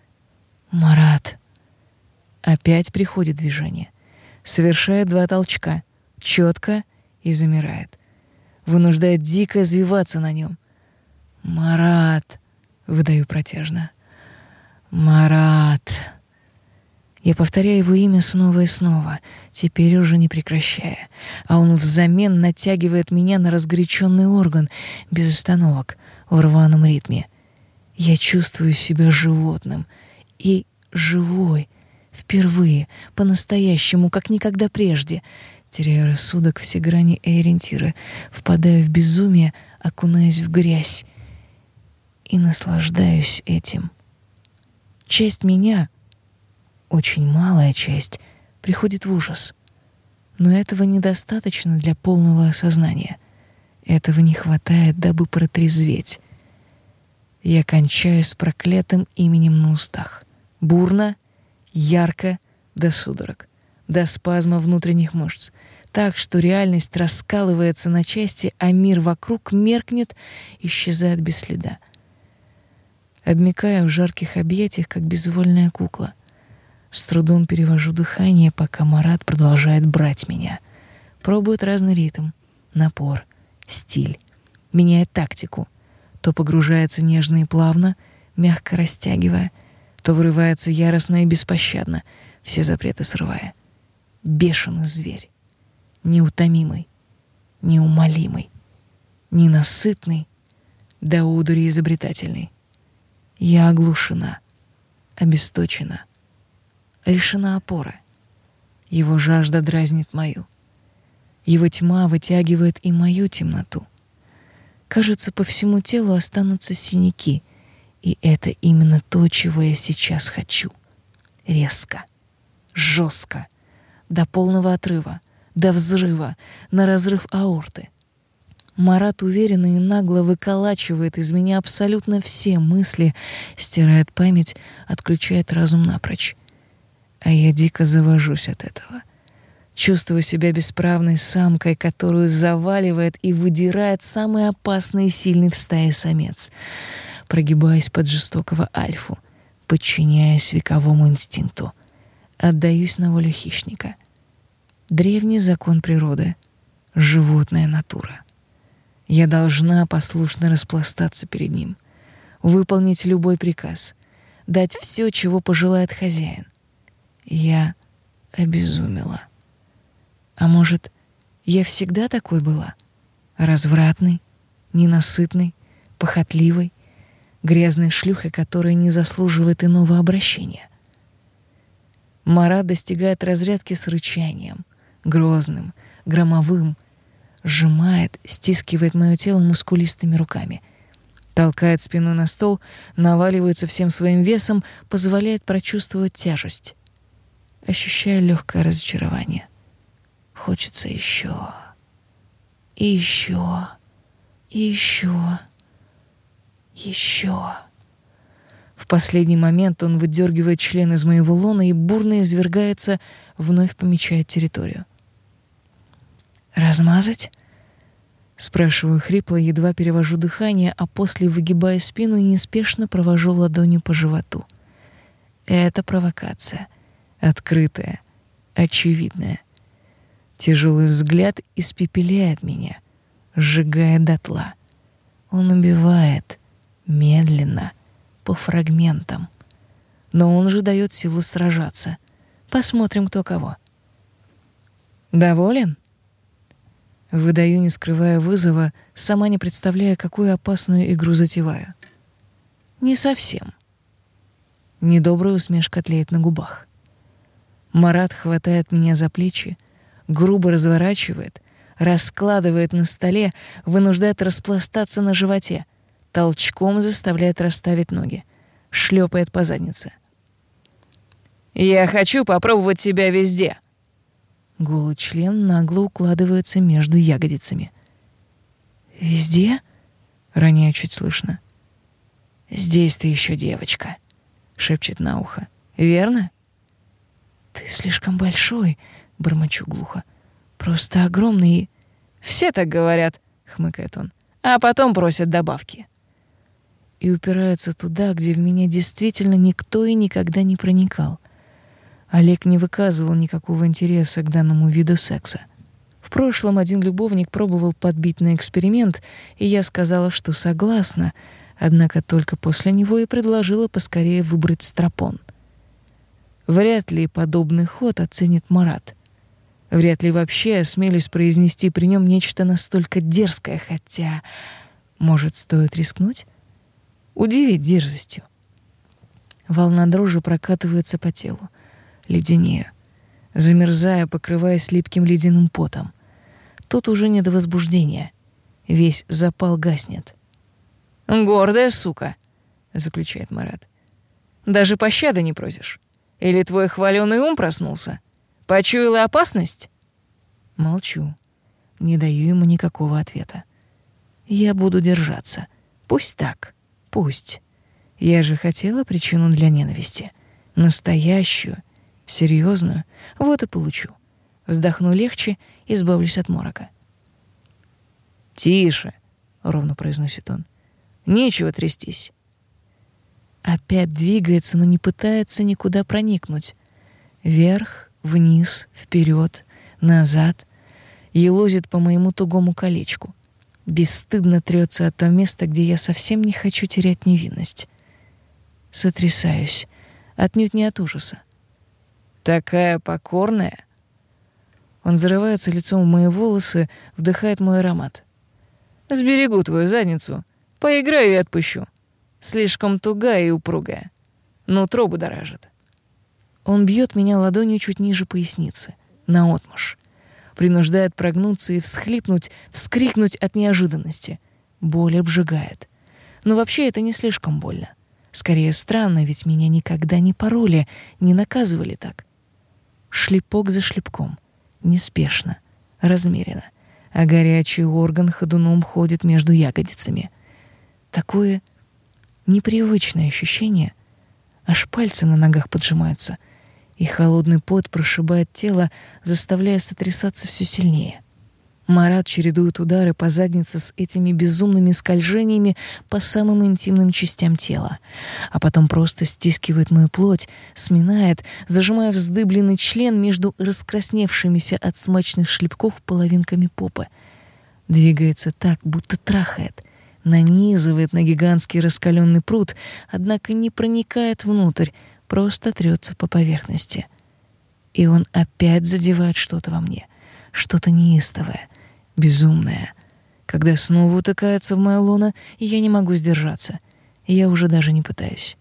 «Марат!» Опять приходит движение. Совершает два толчка. Четко и замирает. Вынуждает дико извиваться на нем. «Марат!» — выдаю протяжно. «Марат!» Я повторяю его имя снова и снова, теперь уже не прекращая, а он взамен натягивает меня на разгоряченный орган без остановок в рваном ритме. Я чувствую себя животным и живой, впервые, по-настоящему, как никогда прежде. Теряю рассудок все грани и ориентиры, впадаю в безумие, окунаюсь в грязь и наслаждаюсь этим. Часть меня — очень малая часть приходит в ужас. Но этого недостаточно для полного осознания. Этого не хватает, дабы протрезветь. Я кончаю с проклятым именем на устах. Бурно, ярко, до судорог, до спазма внутренних мышц, так что реальность раскалывается на части, а мир вокруг меркнет, исчезает без следа. Обмикая в жарких объятиях, как безвольная кукла — С трудом перевожу дыхание, пока Марат продолжает брать меня. Пробует разный ритм, напор, стиль. Меняет тактику. То погружается нежно и плавно, мягко растягивая, то вырывается яростно и беспощадно, все запреты срывая. Бешеный зверь. Неутомимый, неумолимый, ненасытный, до удури изобретательный. Я оглушена, обесточена, лишена опоры. Его жажда дразнит мою. Его тьма вытягивает и мою темноту. Кажется, по всему телу останутся синяки, и это именно то, чего я сейчас хочу. Резко, жестко, до полного отрыва, до взрыва, на разрыв аорты. Марат уверенно и нагло выколачивает из меня абсолютно все мысли, стирает память, отключает разум напрочь. А я дико завожусь от этого. Чувствую себя бесправной самкой, которую заваливает и выдирает самый опасный и сильный в стае самец, прогибаясь под жестокого альфу, подчиняясь вековому инстинкту. Отдаюсь на волю хищника. Древний закон природы — животная натура — я должна послушно распластаться перед ним, выполнить любой приказ, дать все, чего пожелает хозяин. Я обезумела. А может, я всегда такой была? Развратной, ненасытной, похотливой, грязной шлюхой, которая не заслуживает иного обращения. Мара достигает разрядки с рычанием, грозным, громовым, сжимает, стискивает мое тело мускулистыми руками. Толкает спину на стол, наваливается всем своим весом, позволяет прочувствовать тяжесть. Ощущаю легкое разочарование. Хочется еще. И еще. И еще. Еще. В последний момент он выдергивает член из моего лона и бурно извергается, вновь помечая территорию. «Размазать?» Спрашиваю хрипло, едва перевожу дыхание, а после выгибаю спину неспешно провожу ладонью по животу. Это провокация. Открытая, очевидная. Тяжелый взгляд испепеляет меня, сжигая дотла. Он убивает, медленно, по фрагментам. Но он же дает силу сражаться. Посмотрим, кто кого. «Доволен?» Выдаю, не скрывая вызова, сама не представляя, какую опасную игру затеваю. Не совсем. Недобрая усмешка тлеет на губах. Марат хватает меня за плечи, грубо разворачивает, раскладывает на столе, вынуждает распластаться на животе, толчком заставляет расставить ноги, шлепает по заднице. «Я хочу попробовать себя везде», Голый член нагло укладывается между ягодицами. «Везде?» — роняю чуть слышно. «Здесь ты еще девочка», — шепчет на ухо. «Верно?» «Ты слишком большой», — бормочу глухо. «Просто огромный «Все так говорят», — хмыкает он. «А потом просят добавки». И упираются туда, где в меня действительно никто и никогда не проникал. Олег не выказывал никакого интереса к данному виду секса. В прошлом один любовник пробовал подбить на эксперимент, и я сказала, что согласна, однако только после него и предложила поскорее выбрать стропон. Вряд ли подобный ход оценит Марат. Вряд ли вообще осмелюсь произнести при нем нечто настолько дерзкое, хотя, может, стоит рискнуть? Удивить дерзостью. Волна дрожи прокатывается по телу леденею, замерзая, покрываясь липким ледяным потом. Тут уже не до возбуждения. Весь запал гаснет. «Гордая сука», — заключает Марат. «Даже пощады не просишь. Или твой хваленый ум проснулся? Почуяла опасность?» Молчу. Не даю ему никакого ответа. Я буду держаться. Пусть так. Пусть. Я же хотела причину для ненависти. Настоящую Серьезную? Вот и получу. Вздохну легче, избавлюсь от морока. «Тише», — ровно произносит он. «Нечего трястись». Опять двигается, но не пытается никуда проникнуть. Вверх, вниз, вперед, назад. Елозит по моему тугому колечку. Бесстыдно трется от того места, где я совсем не хочу терять невинность. Сотрясаюсь. Отнюдь не от ужаса. Такая покорная. Он зарывается лицом в мои волосы, вдыхает мой аромат. Сберегу твою задницу. Поиграю и отпущу. Слишком тугая и упругая. Нутро будоражит. Он бьет меня ладонью чуть ниже поясницы, наотмашь. Принуждает прогнуться и всхлипнуть, вскрикнуть от неожиданности. Боль обжигает. Но вообще это не слишком больно. Скорее странно, ведь меня никогда не пороли, не наказывали так. Шлепок за шлепком. Неспешно, размеренно. А горячий орган ходуном ходит между ягодицами. Такое непривычное ощущение. Аж пальцы на ногах поджимаются — и холодный пот прошибает тело, заставляя сотрясаться все сильнее. Марат чередует удары по заднице с этими безумными скольжениями по самым интимным частям тела, а потом просто стискивает мою плоть, сминает, зажимая вздыбленный член между раскрасневшимися от смачных шлепков половинками попы. Двигается так, будто трахает, нанизывает на гигантский раскаленный пруд, однако не проникает внутрь, просто трется по поверхности. И он опять задевает что-то во мне, что-то неистовое, безумное. Когда снова утыкается в мою лоно, я не могу сдержаться. Я уже даже не пытаюсь.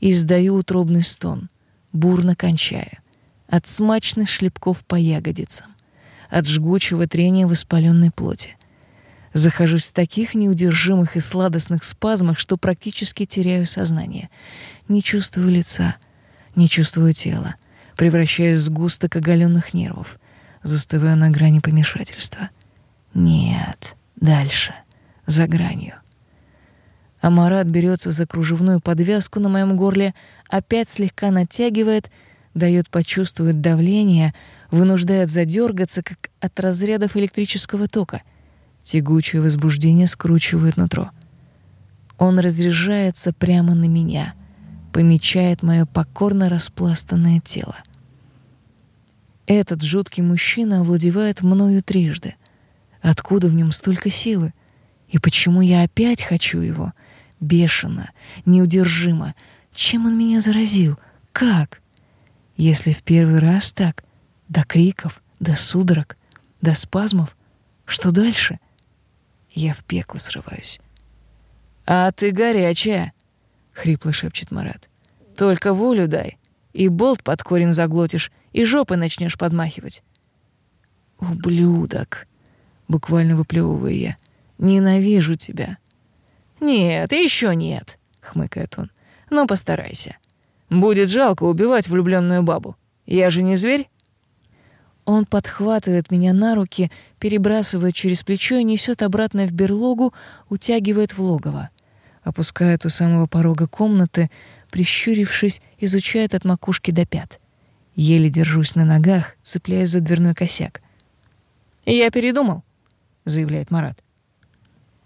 Издаю утробный стон, бурно кончая, от смачных шлепков по ягодицам, от жгучего трения воспаленной плоти. Захожусь в таких неудержимых и сладостных спазмах, что практически теряю сознание. Не чувствую лица, не чувствую тела, превращаясь в сгусток оголенных нервов, застываю на грани помешательства. Нет, дальше, за гранью. Амарат берется за кружевную подвязку на моем горле, опять слегка натягивает, дает почувствовать давление, вынуждает задергаться, как от разрядов электрического тока — Тягучее возбуждение скручивает нутро. Он разряжается прямо на меня, помечает мое покорно распластанное тело. Этот жуткий мужчина овладевает мною трижды. Откуда в нем столько силы? И почему я опять хочу его? Бешено, неудержимо. Чем он меня заразил? Как? Если в первый раз так, до криков, до судорог, до спазмов, что дальше? Я в пекло срываюсь. «А ты горячая!» — хрипло шепчет Марат. «Только волю дай, и болт под корень заглотишь, и жопы начнешь подмахивать». «Ублюдок!» — буквально выплевываю я. «Ненавижу тебя!» «Нет, еще нет!» — хмыкает он. «Но постарайся. Будет жалко убивать влюбленную бабу. Я же не зверь?» Он подхватывает меня на руки, перебрасывает через плечо и несет обратно в берлогу, утягивает в логово. Опускает у самого порога комнаты, прищурившись, изучает от макушки до пят. Еле держусь на ногах, цепляясь за дверной косяк. «Я передумал», — заявляет Марат.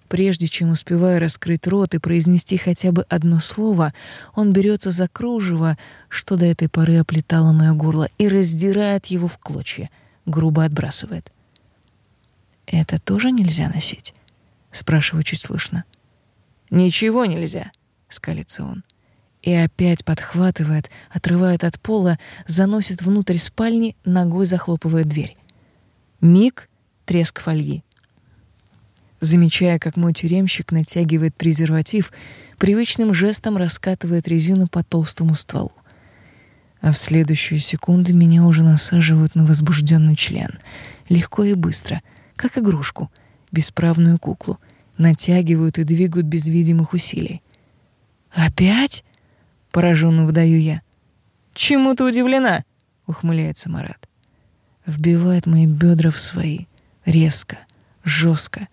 Прежде чем успеваю раскрыть рот и произнести хотя бы одно слово, он берется за кружево, что до этой поры оплетало мое горло, и раздирает его в клочья, грубо отбрасывает. «Это тоже нельзя носить?» — спрашиваю чуть слышно. «Ничего нельзя», — скалится он. И опять подхватывает, отрывает от пола, заносит внутрь спальни, ногой захлопывает дверь. Миг — треск фольги. Замечая, как мой тюремщик натягивает презерватив, привычным жестом раскатывает резину по толстому стволу. А в следующую секунду меня уже насаживают на возбужденный член. Легко и быстро, как игрушку, бесправную куклу. Натягивают и двигают без видимых усилий. «Опять?» — пораженно выдаю я. «Чему ты удивлена?» — ухмыляется Марат. Вбивает мои бедра в свои. Резко, жестко,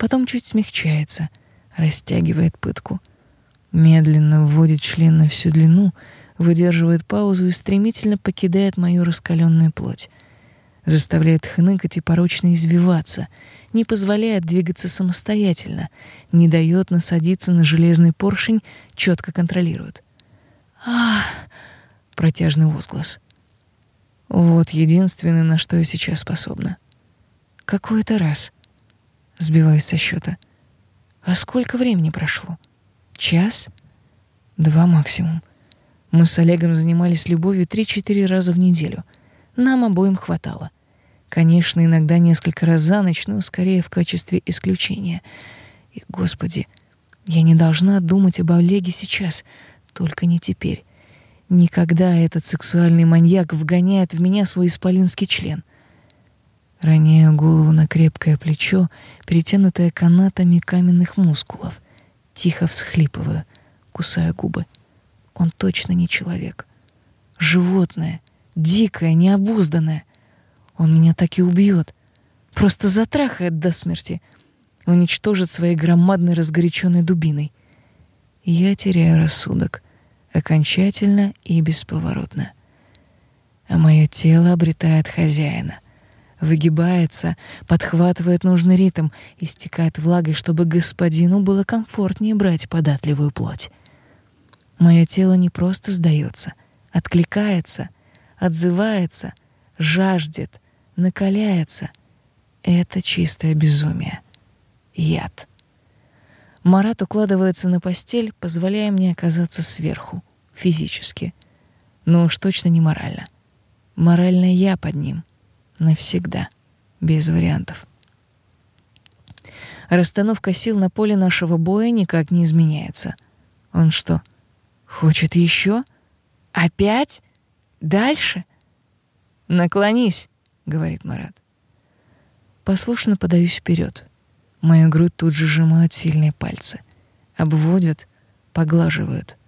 потом чуть смягчается, растягивает пытку. Медленно вводит член на всю длину, выдерживает паузу и стремительно покидает мою раскаленную плоть. Заставляет хныкать и порочно извиваться, не позволяет двигаться самостоятельно, не дает насадиться на железный поршень, четко контролирует. «Ах!» — протяжный возглас. Вот единственное, на что я сейчас способна. Какой это раз? Сбиваюсь со счета. А сколько времени прошло? Час? Два максимум. Мы с Олегом занимались любовью три-четыре раза в неделю. Нам обоим хватало. Конечно, иногда несколько раз за ночь, но скорее в качестве исключения. И, Господи, я не должна думать об Олеге сейчас, только не теперь. Никогда этот сексуальный маньяк вгоняет в меня свой исполинский член. Роняю голову на крепкое плечо, перетянутое канатами каменных мускулов. Тихо всхлипываю, кусаю губы. Он точно не человек. Животное, дикое, необузданное. Он меня так и убьет. Просто затрахает до смерти. Уничтожит своей громадной разгоряченной дубиной. Я теряю рассудок. Окончательно и бесповоротно. А мое тело обретает хозяина. Выгибается, подхватывает нужный ритм, истекает влагой, чтобы господину было комфортнее брать податливую плоть. Мое тело не просто сдается, откликается, отзывается, жаждет, накаляется. Это чистое безумие. Яд. Марат укладывается на постель, позволяя мне оказаться сверху, физически. Но уж точно не морально. Морально я под ним. Навсегда. Без вариантов. Расстановка сил на поле нашего боя никак не изменяется. Он что, хочет еще? Опять? Дальше? Наклонись, говорит Марат. Послушно подаюсь вперед. Мою грудь тут же сжимают сильные пальцы. Обводят, поглаживают.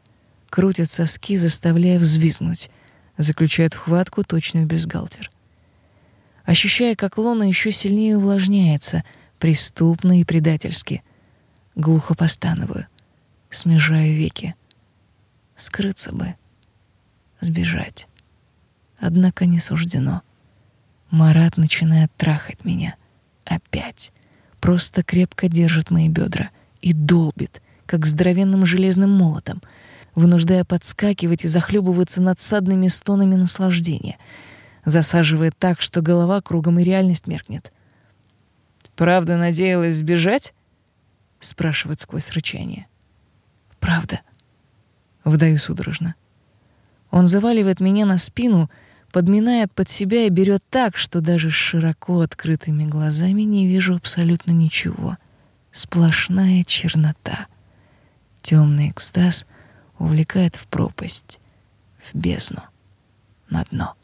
Крутят соски, заставляя взвизгнуть. Заключают в хватку точную бюстгальтер. Ощущая, как лона еще сильнее увлажняется, преступно и предательски. Глухо постановую. Смежаю веки. Скрыться бы. Сбежать. Однако не суждено. Марат начинает трахать меня. Опять. Просто крепко держит мои бедра и долбит, как здоровенным железным молотом, вынуждая подскакивать и захлебываться надсадными стонами наслаждения, засаживает так, что голова кругом и реальность меркнет. «Правда надеялась сбежать?» — спрашивает сквозь рычание. «Правда», — вдаю судорожно. Он заваливает меня на спину, — подминает под себя и берет так, что даже с широко открытыми глазами не вижу абсолютно ничего. Сплошная чернота. Темный экстаз увлекает в пропасть, в бездну, на дно.